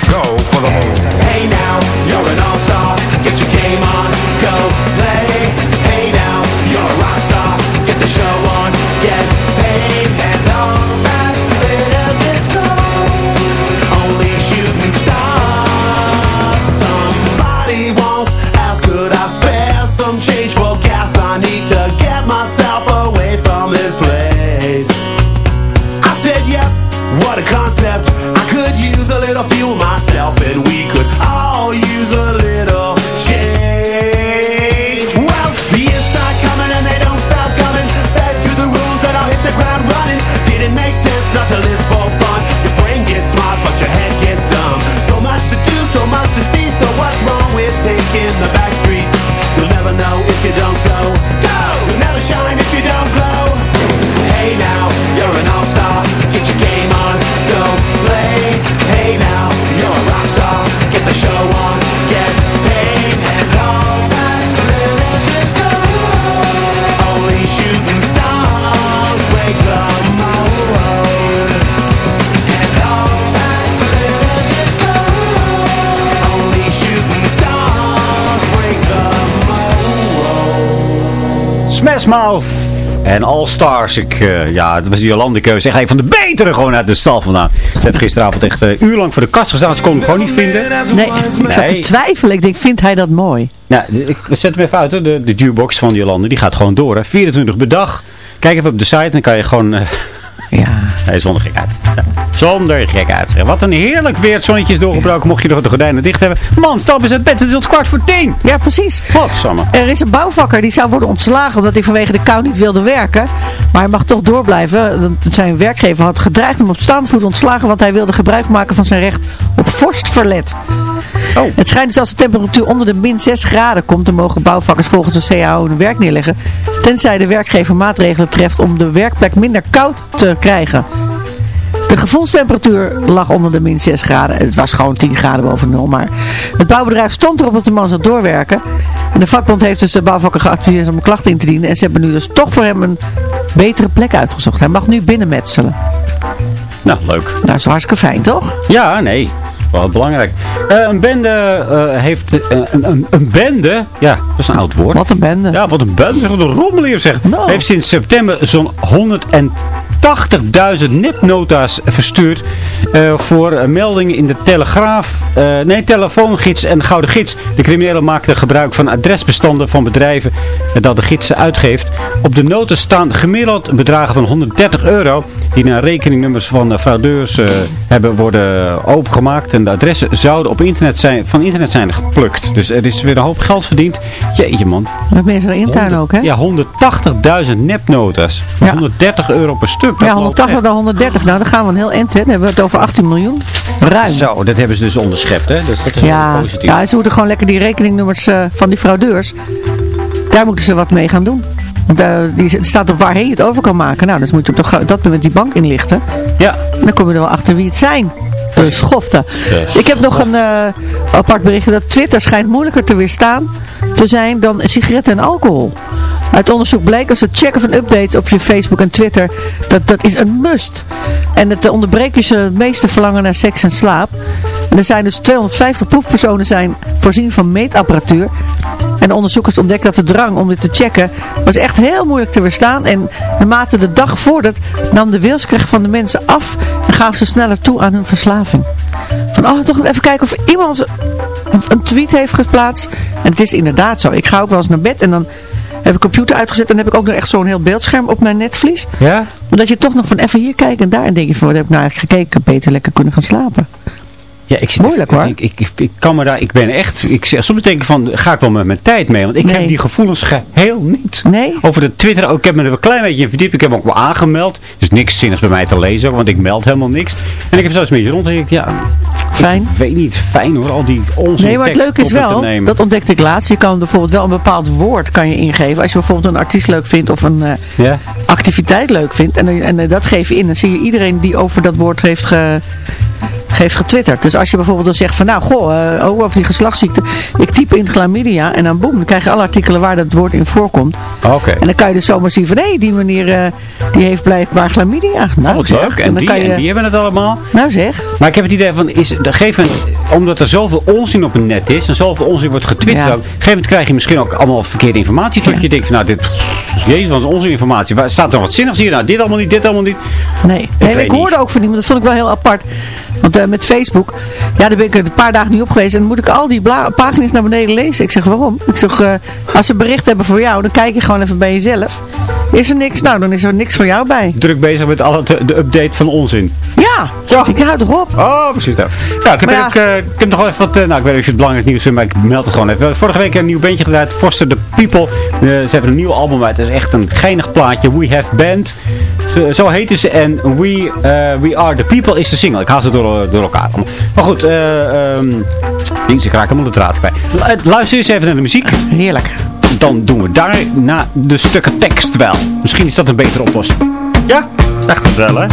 Go, myself, and we could mold. Smash Mouth en All Stars. Ik, eh, ja, het was die Jolande keuze. Echt een van de betere gewoon uit de stal vandaan. Ze hebben gisteravond echt een uur lang voor de kast gestaan. Ze konden hem gewoon niet vinden. Nee, ik zat te twijfelen. Ik denk, vindt hij dat mooi? Nou, ik zet hem even uit. Hoor. De, de jukebox van Jolande, die gaat gewoon door. Hè. 24 per dag. Kijk even op de site, dan kan je gewoon... eh, Ja. Nee, zonder gekheid. Ja, zonder gekheid. Wat een heerlijk weer. Het zonnetje is doorgebroken. Mocht je nog de gordijnen dicht hebben. Man, stap eens uit bed. Het is tot kwart voor tien. Ja, precies. Godsamme. Er is een bouwvakker die zou worden ontslagen omdat hij vanwege de kou niet wilde werken. Maar hij mag toch doorblijven. Want Zijn werkgever had gedreigd hem op staande voet ontslagen, want hij wilde gebruik maken van zijn recht op vorstverlet. Oh. Het schijnt dus als de temperatuur onder de min 6 graden komt, dan mogen bouwvakkers volgens de CAO hun werk neerleggen. Tenzij de werkgever maatregelen treft om de werkplek minder koud te krijgen. De gevoelstemperatuur lag onder de min 6 graden. Het was gewoon 10 graden boven nul. Maar het bouwbedrijf stond erop dat de man zou doorwerken. En de vakbond heeft dus de bouwvakker geadviseerd om een klacht in te dienen. En ze hebben nu dus toch voor hem een betere plek uitgezocht. Hij mag nu binnenmetselen. Nou, leuk. Nou, dat is hartstikke fijn, toch? Ja, nee. Wel belangrijk. Eh, een bende eh, heeft... eh, een, een, een bende... Ja, dat is een oud woord. Wat een bende. Ja, wat een bende. Wat een rommel hier zeg. Nou. Heeft sinds september zo'n 180.000 nepnota's verstuurd. eh, voor eh, meldingen in de Telegraaf. eh, nee, telefoongids en Gouden Gids. De criminelen maakten gebruik van adresbestanden van bedrijven dat de gids uitgeeft. Op de noten staan gemiddeld bedragen van 130 euro. Die naar rekeningnummers van fraudeurs eh, hebben worden overgemaakt. En de adressen zouden op internet zijn, van internet zijn geplukt. Dus er is weer een hoop geld verdiend. Jeetje man. Met mensen in tuin ook, hè? Ja, 180.000 nepnotas. Ja. 130 euro per stuk. Ja, loopt 180 echt. naar 130. Nou, dan gaan we een heel eind, hè. Dan hebben we het over 18 miljoen. Ruim. Zo, dat hebben ze dus onderschept, hè? Dus dat is Ja, positief. ja, ze moeten gewoon lekker die rekeningnummers eh, van die fraudeurs. Daar moeten ze wat mee gaan doen. Want eh, die staat op waarheen je het over kan maken. Nou, dus moet je op dat- dat moment die bank inlichten. Ja. Dan kom je er wel achter wie het zijn. De schoften. Ik heb nog een eh, apart berichtje dat Twitter schijnt moeilijker te weerstaan te zijn dan sigaretten en alcohol. Uit onderzoek bleek als het checken van updates op je Facebook en Twitter, dat, dat is een must. En het onderbreekt dus het meeste verlangen naar seks en slaap. En er zijn dus 250 proefpersonen zijn voorzien van meetapparatuur. En de onderzoekers ontdekten dat de drang om dit te checken was echt heel moeilijk te weerstaan. En naarmate de dag vordert nam de wilskracht van de mensen af en gaven ze sneller toe aan hun verslaving. Van, oh, toch even kijken of iemand een tweet heeft geplaatst. En het is inderdaad zo. Ik ga ook wel eens naar bed en dan heb ik computer uitgezet en heb ik ook nog echt zo'n heel beeldscherm op mijn netvlies. Ja? Omdat je toch nog van even hier kijken en daar en denk je van, wat heb ik nou eigenlijk gekeken? Ik had beter lekker kunnen gaan slapen. Ja, ik zit Moeilijk, hoor. Ik, ik, ik, ik kan me daar, ik ben echt, ik zeg, soms denk ik van, ga ik wel met mijn tijd mee? Want ik Nee. heb die gevoelens geheel niet. Nee? Over de Twitter ook, ik heb me er een klein beetje in verdiept. Ik heb me ook wel aangemeld. Dus niks zinnigs bij mij te lezen, want ik meld helemaal niks. En ik heb zo eens een beetje rond en ik, ja, Fijn. ik weet niet, fijn hoor, al die onzin Nee, maar het leuke is wel, dat ontdekte ik laatst. Je kan bijvoorbeeld wel een bepaald woord kan je ingeven. Als je bijvoorbeeld een artiest leuk vindt of een eh, activiteit leuk vindt. En, en eh, dat geef je in. Dan zie je iedereen die over dat woord heeft, ge, heeft getwitterd. Dus als je bijvoorbeeld dan zegt van nou, goh, eh, oh, over die geslachtsziekte. Ik typ in chlamydia en dan boem, dan krijg je alle artikelen waar dat woord in voorkomt. Oké. En dan kan je dus zomaar zien van hé, die meneer eh, die heeft blijkbaar chlamydia. Nou, leuk. En dan die, kan je, en die hebben het allemaal. Nou zeg. Maar ik heb het idee van, is, gegeven omdat er zoveel onzin op het net is, en zoveel onzin wordt getwitterd, Ja. op een gegeven moment krijg je misschien ook allemaal verkeerde informatie, tot je denkt van, nou, dit, jezus, wat een onzininformatie. Waar staat er wat zinnigs hier? Nou, dit allemaal niet, dit allemaal niet. Nee, nee weet ik, hoorde ook van iemand, dat vond ik wel heel apart. Want eh, met Facebook, ja, daar ben ik een paar dagen niet op geweest. En dan moet ik al die pagina's naar beneden lezen. Ik zeg, waarom? Ik zeg, eh, als ze bericht hebben voor jou, dan kijk je gewoon even bij jezelf. Is er niks? Nou, dan is er niks voor jou bij. Druk bezig met alle de, update van onzin. Ja, Ja. ik houd toch op. Oh, precies dat. Ja, ik ja. eh, ik heb nog wel even wat, eh, nou, ik weet niet of je het belangrijk nieuws vindt, maar ik meld het gewoon even. Vorige week een nieuw bandje gedraaid, Foster the People. Eh, ze hebben een nieuw album uit, het is echt een geinig plaatje, We Have Band. Zo, zo heten ze en We, We Are the People is de single. Ik haal ze door, door elkaar. Maar goed, eh um, ik raak helemaal de draad kwijt. Lu- Luister eens even naar de muziek. Heerlijk. Dan doen we daarna de stukken tekst wel. Misschien is dat een betere oplossing. Ja? Echt wel, hè?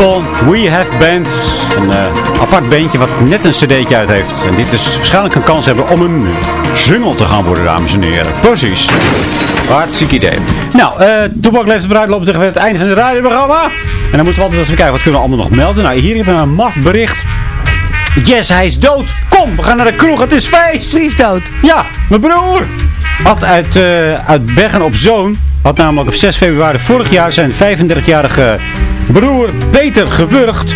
People, we have band. Een eh, apart bandje wat net een cd'tje uit heeft. En dit is waarschijnlijk een kans hebben om een single te gaan worden, dames en heren. Precies. Hartstikke idee. Nou, eh Toebak leeft eruit, loopt tegen het einde van het radioprogramma. En dan moeten we altijd even kijken, wat kunnen we allemaal nog melden? Nou, hier hebben we een maf bericht. Yes, hij is dood. Kom, we gaan naar de kroeg, het is feest. Wie is dood? Ja, mijn broer. Had uit, eh, uit Bergen op Zoon, had namelijk op 6 februari vorig jaar zijn 35-jarige broer Peter gewurgd.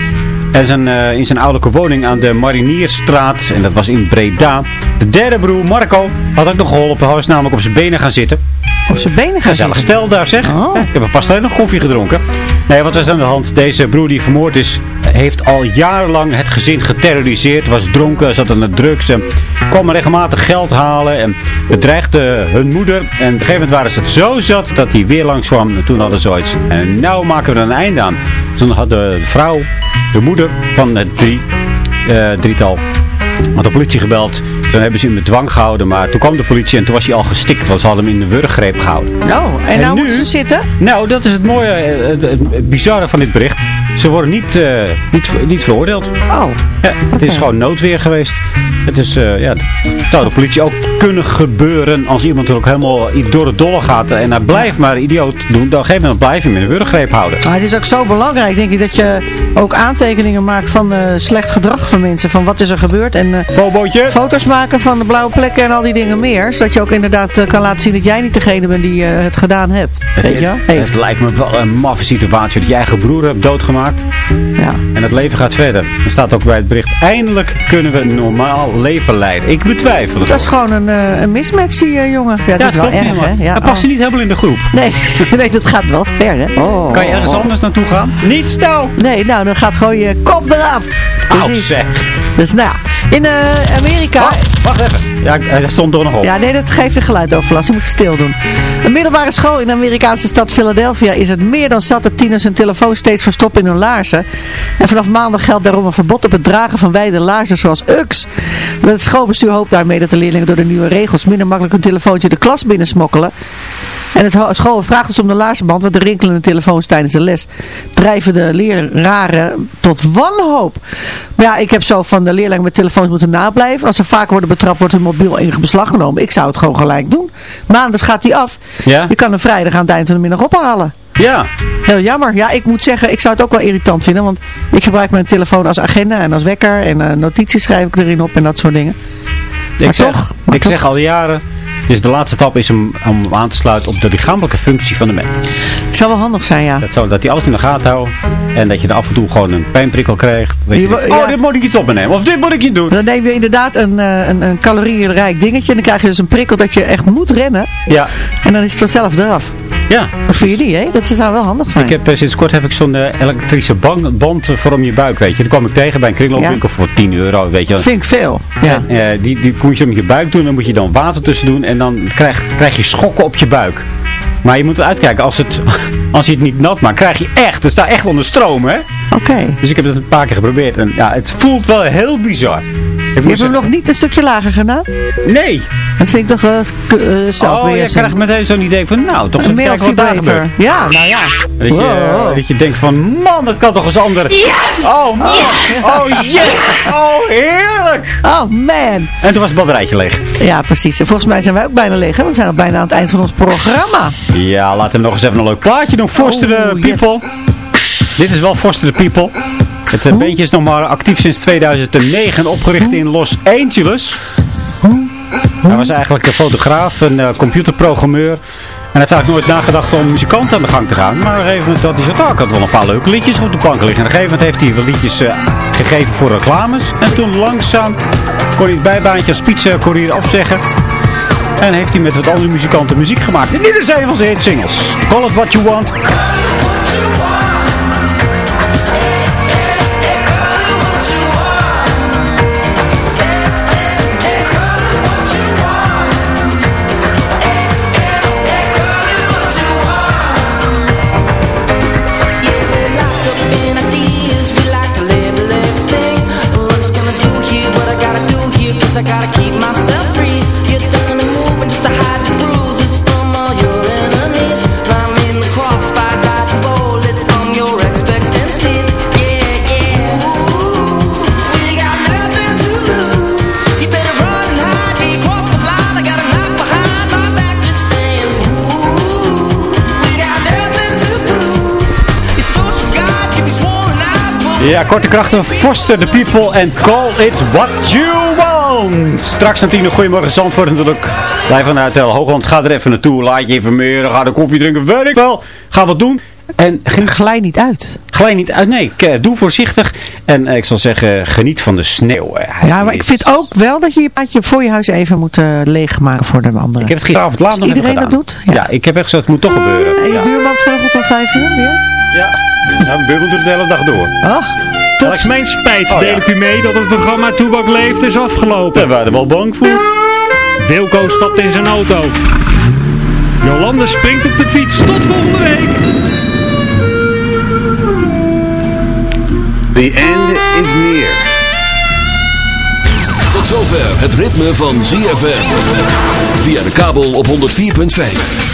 En zijn, eh, in zijn ouderlijke woning aan de Marinierstraat. En dat was in Breda. De derde broer, Marco, had ook nog geholpen. Hij was namelijk op zijn benen gaan zitten. Op zijn benen gaan Gezellig zitten? stel daar zeg. Oh. Ja, ik heb pas alleen nog koffie gedronken. Nee, wat was aan de hand? Deze broer die vermoord is, heeft al jarenlang het gezin geterroriseerd. Was dronken, zat aan de drugs. En kwam regelmatig geld halen. En bedreigde hun moeder. En op een gegeven moment waren ze het zo zat dat hij weer langs kwam. En toen hadden ze zoiets. En nou maken we er een einde aan. Toen had de vrouw, de moeder van het drie, eh, drietal had de politie gebeld. Toen hebben ze hem met dwang gehouden. Maar toen kwam de politie en toen was hij al gestikt. Want ze hadden hem in de wurggreep gehouden. Oh, en, nou moeten ze zitten? Nou, dat is het mooie, eh, het, het bizarre van dit bericht. Ze worden niet, eh, niet, niet veroordeeld. Oh. Ja, het is gewoon noodweer geweest. Het is, eh, ja, zou de politie ook kunnen gebeuren als iemand er ook helemaal door het dolle gaat. En hij blijft maar idioot doen. Dan gegeven moment blijf je hem in de wurggreep houden. Maar het is ook zo belangrijk, denk ik, dat je ook aantekeningen maakt van eh, slecht gedrag van mensen. Van wat is er gebeurd. En uh, foto's maken van de blauwe plekken en al die dingen meer. Zodat je ook inderdaad eh, kan laten zien dat jij niet degene bent die eh, het gedaan hebt. Weet je? Het, het lijkt me wel een maffe situatie dat je eigen broer hebt doodgemaakt. Ja. En het leven gaat verder. Er staat ook bij het bericht, eindelijk kunnen we een normaal leven leiden. Ik betwijfel het. Dat is gewoon een, eh, een mismatch, die eh, jongen. Ja, dat is wel erg, hè? Ja, Hij past oh. niet helemaal in de groep. Nee, nee, dat gaat wel ver, hè? Oh, Kan je ergens oh. anders naartoe gaan? Niet snel. Nee, nou, dan gaat gewoon je kop eraf. Precies. zeg. Dus nou, ja, in eh, Amerika... Wacht even. Ja, hij stond er nog op. Ja, nee, dat geeft je geluidoverlast. Je moet stil doen. Een middelbare school in de Amerikaanse stad Philadelphia is het meer dan zat dat tieners hun telefoon steeds verstoppen in hun laarzen. En vanaf maandag geldt daarom een verbod op het dragen van wijde laarzen zoals UX. Het schoolbestuur hoopt daarmee dat de leerlingen door de nieuwe regels minder makkelijk hun telefoontje de klas binnensmokkelen. En het ho- school vraagt dus om de laarzenband, want de rinkelende telefoons tijdens de les drijven de leraren tot wanhoop. Maar ja, ik heb zo van de leerlingen met telefoons moeten nablijven. Als ze vaak worden betrapt, wordt hun mobiel in beslag genomen. Ik zou het gewoon gelijk doen. Maandag gaat die af. Ja? Je kan hem vrijdag aan het eind van de middag ophalen. Ja. Heel jammer. Ja, ik moet zeggen, ik zou het ook wel irritant vinden. Want ik gebruik mijn telefoon als agenda en als wekker. En eh, notities schrijf ik erin op en dat soort dingen. Ik Maar zeg, toch, ik zeg al jaren, dus de laatste stap is om, om aan te sluiten op de lichamelijke functie van de mens. zou wel handig zijn, ja. Dat, zo, dat hij alles in de gaten houdt en dat je er af en toe gewoon een pijnprikkel krijgt. Dat je oh, dit moet ik niet op me nemen. Of dit moet ik niet doen. Dan neem je inderdaad een, eh, een, een calorieënrijk dingetje. En dan krijg je dus een prikkel dat je echt moet rennen. Ja. En dan is het vanzelf eraf. Ja. Vind je die, hè? Dat zou wel handig zijn. Ik heb, eh, sinds kort heb ik zo'n eh, elektrische band, band voor om je buik, weet je. Die kwam ik tegen bij een kringloopwinkel voor 10 euro, weet je. Vind ik veel. Ja. Eh, die, die moet je om je buik doen, dan moet je dan water tussen doen en dan krijg, krijg je schokken op je buik. Maar je moet uitkijken, als, het, als je het niet nat maakt, krijg je echt, er staat echt onder stroom, hè. Oké. Dus ik heb het een paar keer geprobeerd en ja, het voelt wel heel bizar. Ik Je hebt hem nog niet een stukje lager gedaan? Nee. Dat vind ik toch uh, Oh, je krijgt meteen zo'n idee van, nou, toch Een kijken wat daar gebeurt. Ja, nou ja. Dat je, Wow. dat je denkt van, man, dat kan toch eens anders. Yes! Oh, man. Oh, yes. Oh, heerlijk. Oh, man. En toen was het batterijtje leeg. Ja, precies. En volgens mij zijn wij ook bijna leeg. Hè? We zijn al bijna aan het eind van ons programma. Ja, laten we nog eens even een leuk plaatje doen. Foster the Oh, yes. Dit is wel Foster the People. Het eh, beentje is nog maar actief sinds 2009, opgericht in Los Angeles. Hij was eigenlijk een fotograaf, een eh, computerprogrammeur. En hij heeft eigenlijk nooit nagedacht om muzikant aan de gang te gaan. Maar op een gegeven moment had hij ik had wel een paar leuke liedjes op de plank liggen. En op een gegeven moment heeft hij wel liedjes eh, gegeven voor reclames. En toen langzaam kon hij het bijbaantje als pizza-courier opzeggen. En heeft hij met wat andere muzikanten muziek gemaakt. En dit een van zijn hitsingles. Call it what you want. Ja, korte krachten, foster the people and call it what you want. Straks naar tien goedemorgen Zandvoort natuurlijk. Blijf vanuit Tel Hoogland, ga er even naartoe, laat je even meer, ga de koffie drinken, weet ik wel. Ga wat doen. En. Glij niet uit. Glij niet uit, nee, k- doe voorzichtig. En eh, ik zal zeggen, geniet van de sneeuw. Eh, hij Ja, maar ik vind ook wel dat je je paadje voor je huis even moet eh, leegmaken voor de anderen. Ik heb het gisteravond laat nog iedereen gedaan. dat doet? Ja. ik heb echt gezegd, het moet toch gebeuren. En je Ja. buurman vanochtend om vijf uur weer? Ja, ja mijn buurman doet het de hele dag door. Ach, Tot mijn spijt Oh, deel ja. ik u mee dat het programma Toebak Leeft is afgelopen. Daar waren we wel bang voor. Wilco stapt in zijn auto. Jolande springt op de fiets. Tot volgende week. The end is near. Tot zover het ritme van ZFM. Via de kabel op 104.5.